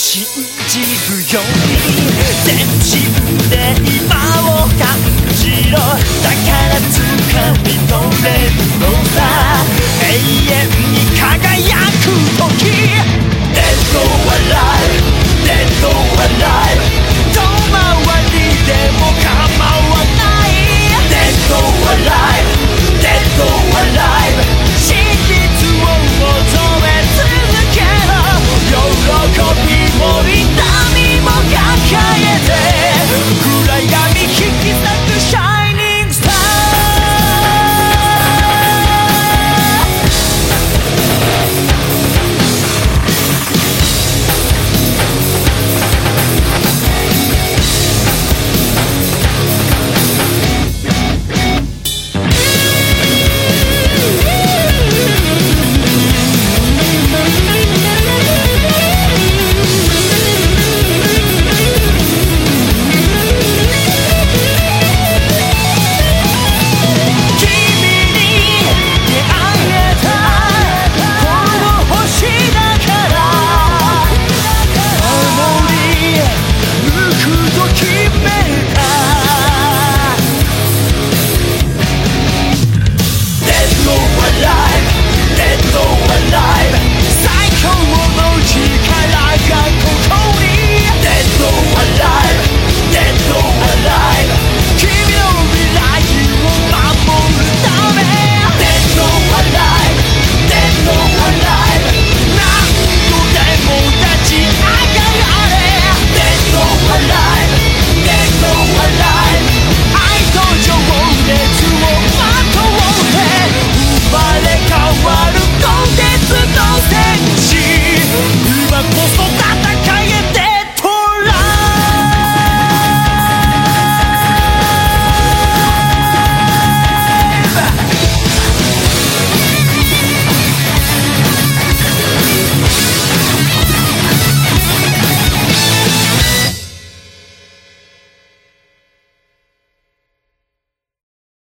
信じるように全身で今を感じろ。だから掴み取れ